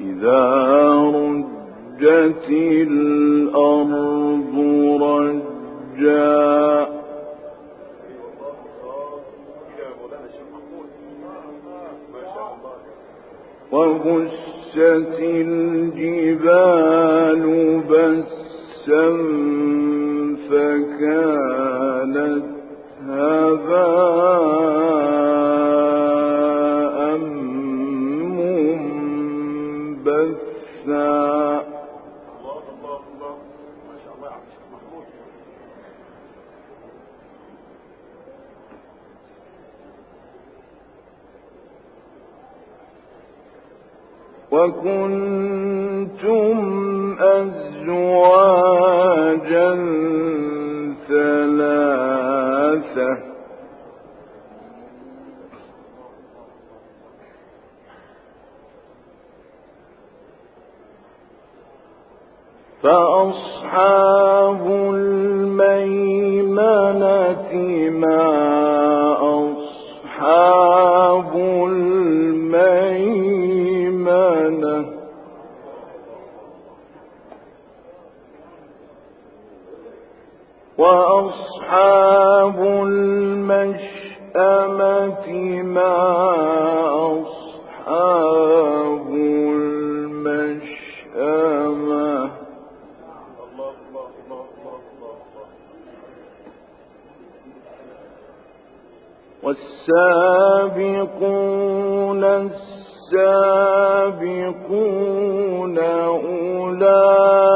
إذا رجت الأرض رجا. وبست الجبال بسا فكانت والسابقون السابقون أولئك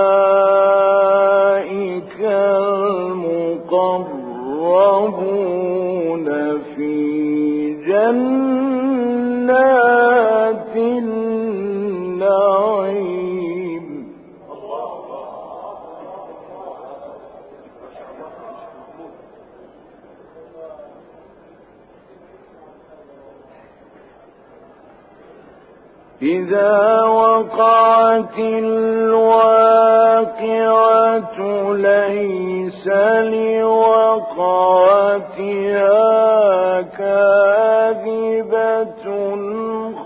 إذا وقعت الواقعة ليس لوقعتها كاذبة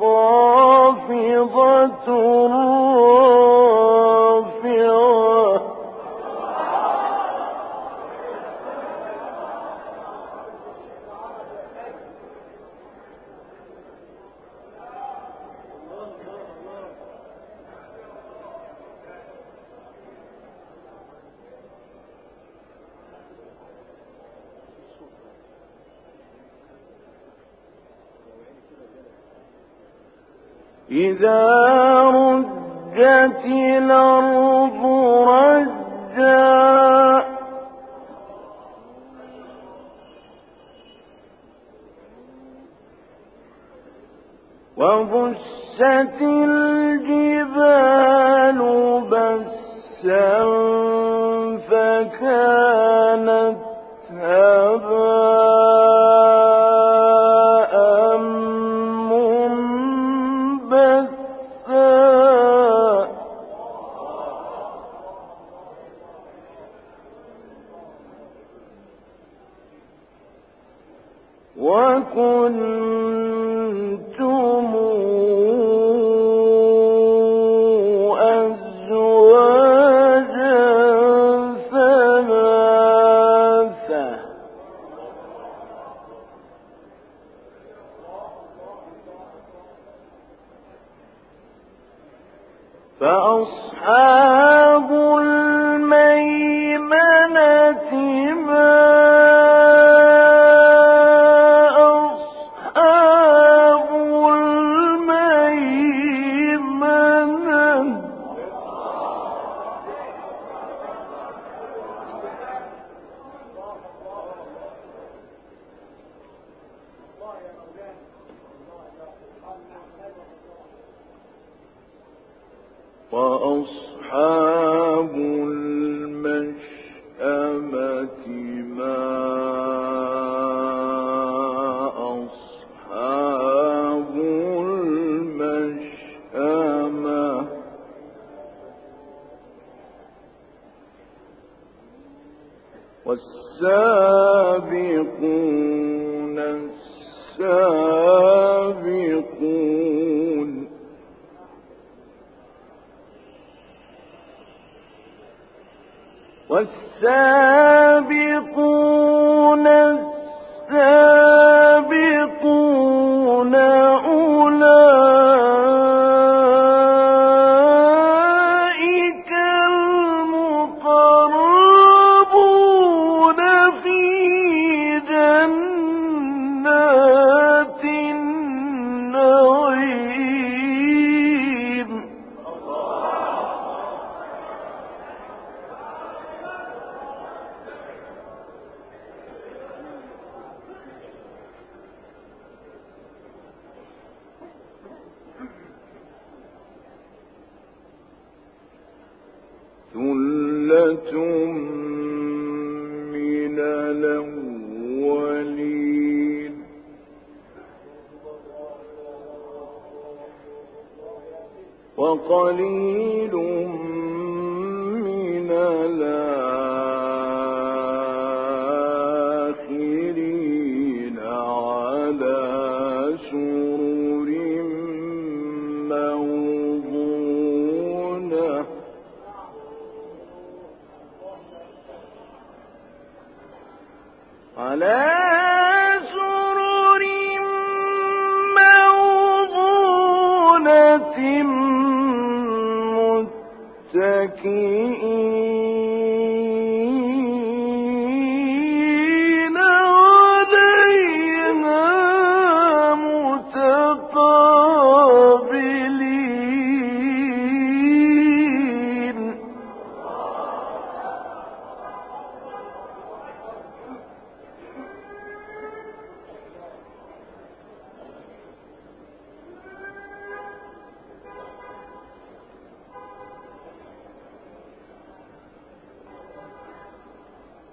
خافضة رافعة إذا رجت الأرض رجا. وبست وأصحاب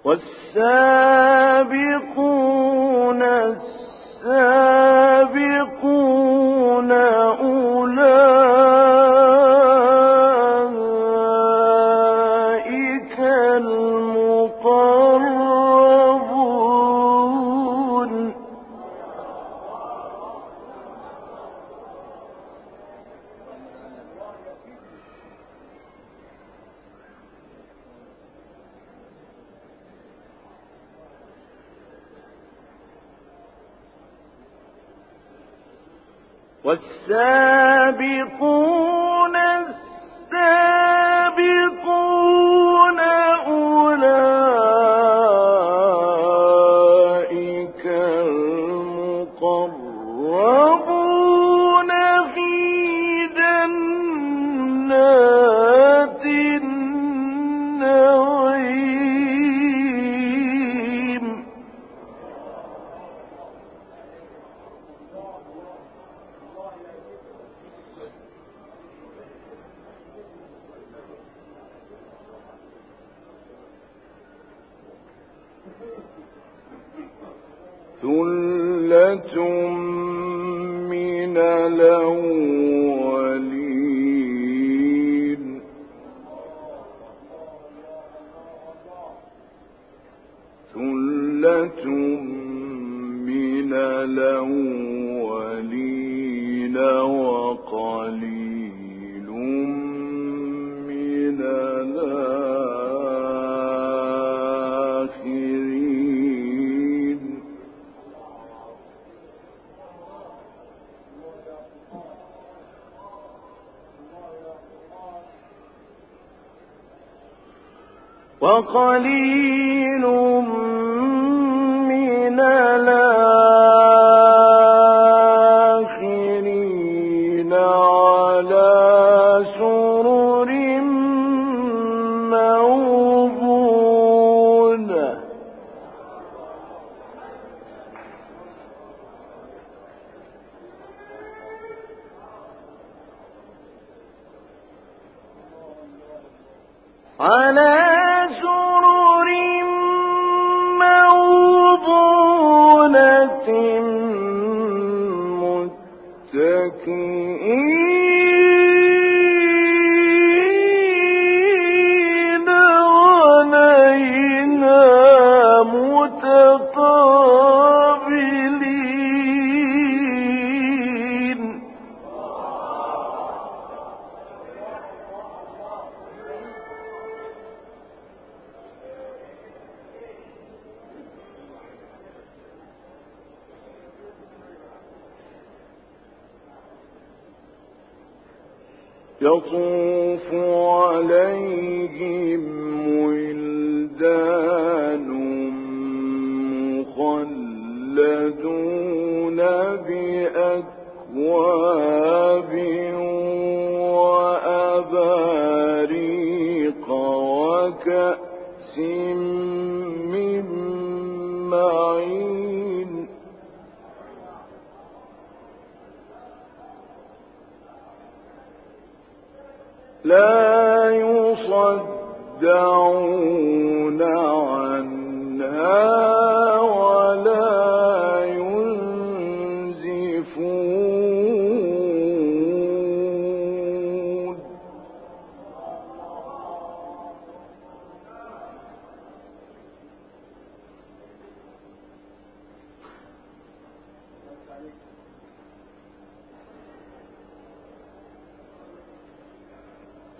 والسابقون السابقون المقربون وقليل متكئين من معين لا يصدعون عنها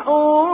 يَشَاءُونَ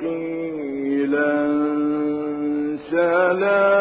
قيلا سلام.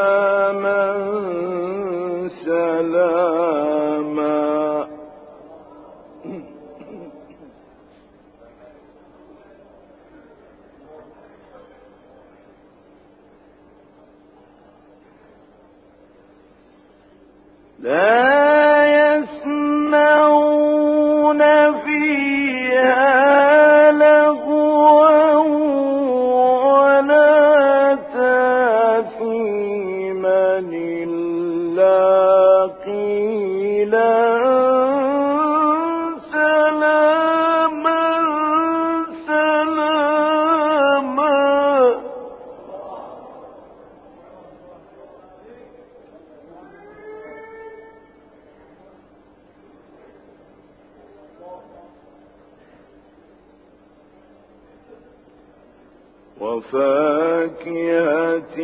وفاكهة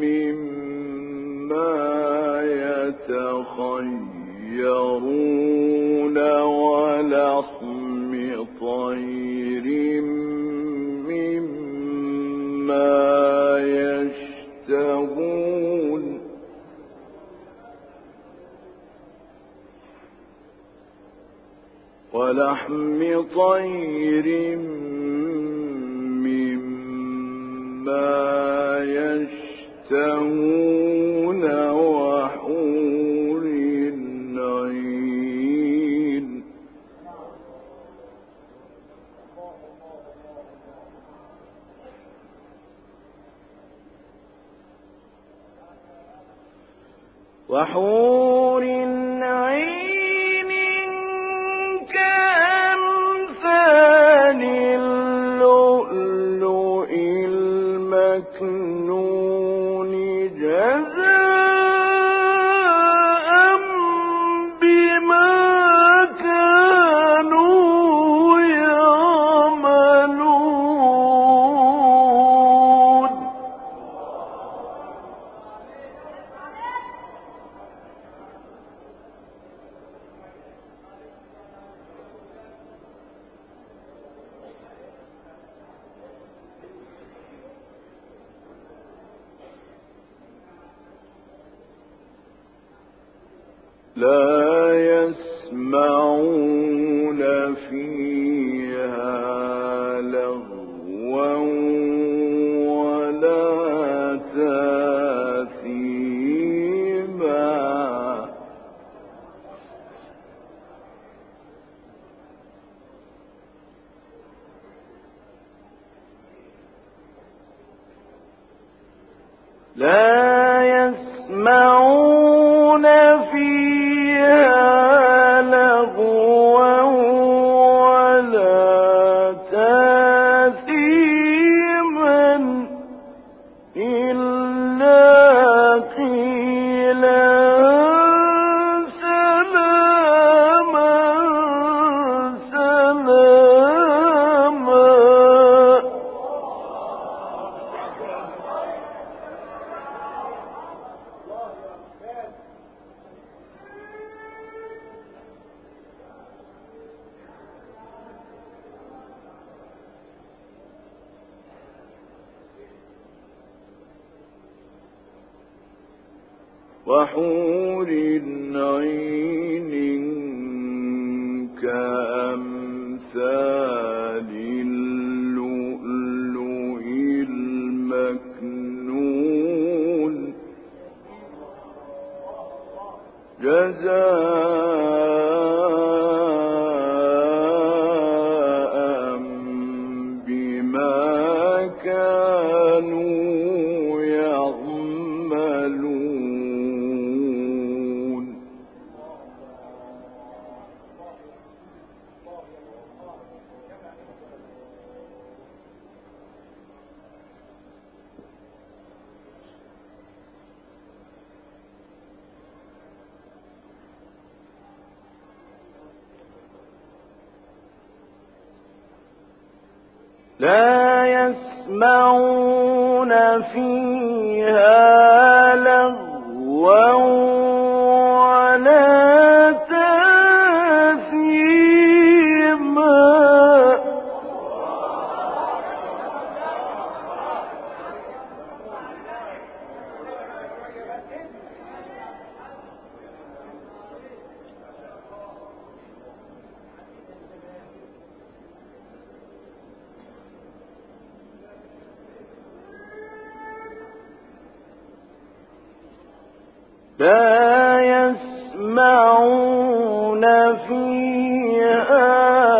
مما يتخيرون لحم طير مما يشتهون وحور النعيم وحور عين وحور عين لا يسمعون فيها لا يسمعون فيها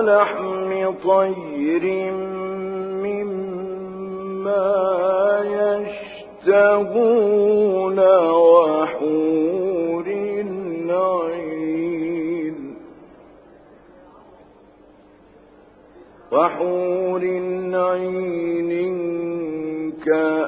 ولحم طير مما يشتهون وحور عين وحور عين كأمثال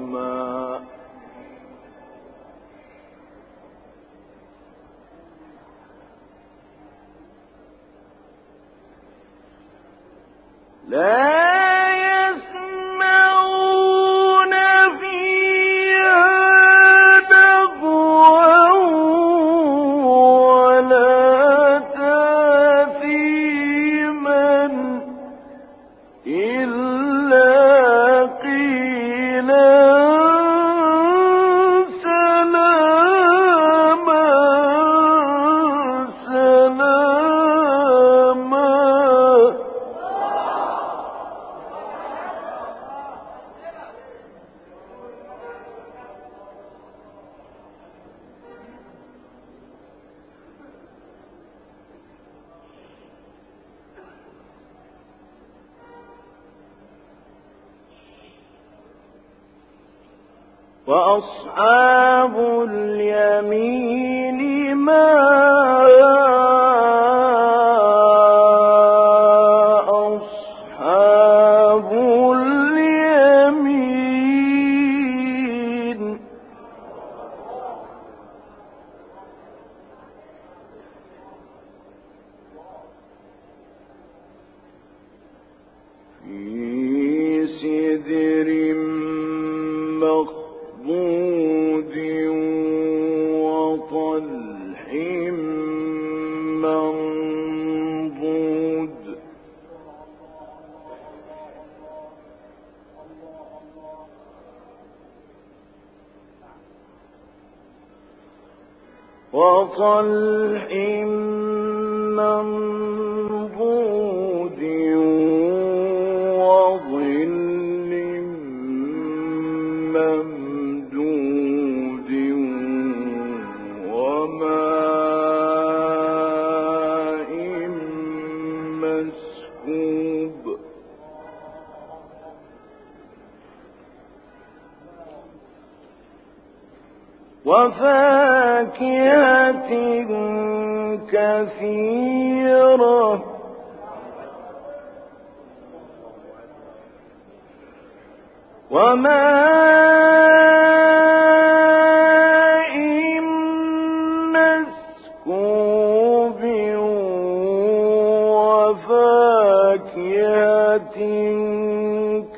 سلاما لا وأصحاب اليمين ما وطلح منضود وفاكهة كثيرة. وماء مسكوب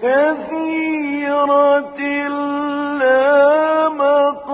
كثيرة لا مقطوعة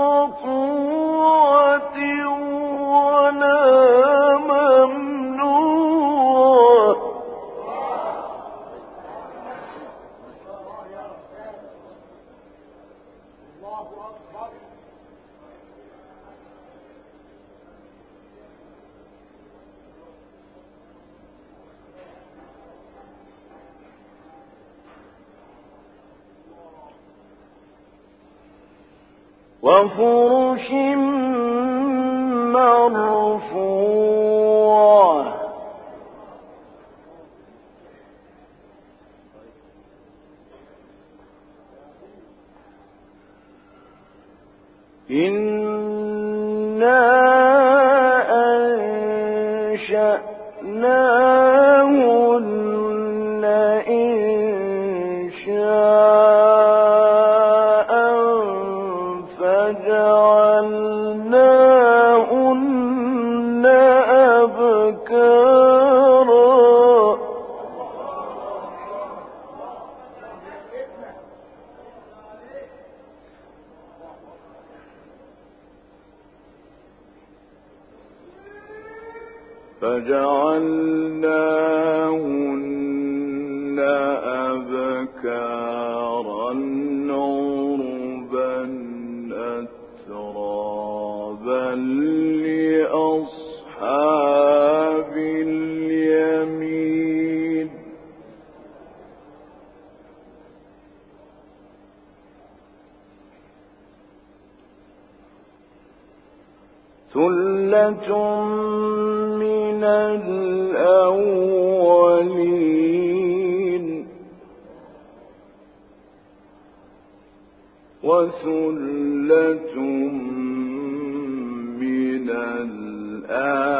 وفرش مرفوعة. إنا ثلة من الأولين وثلة من الآخرين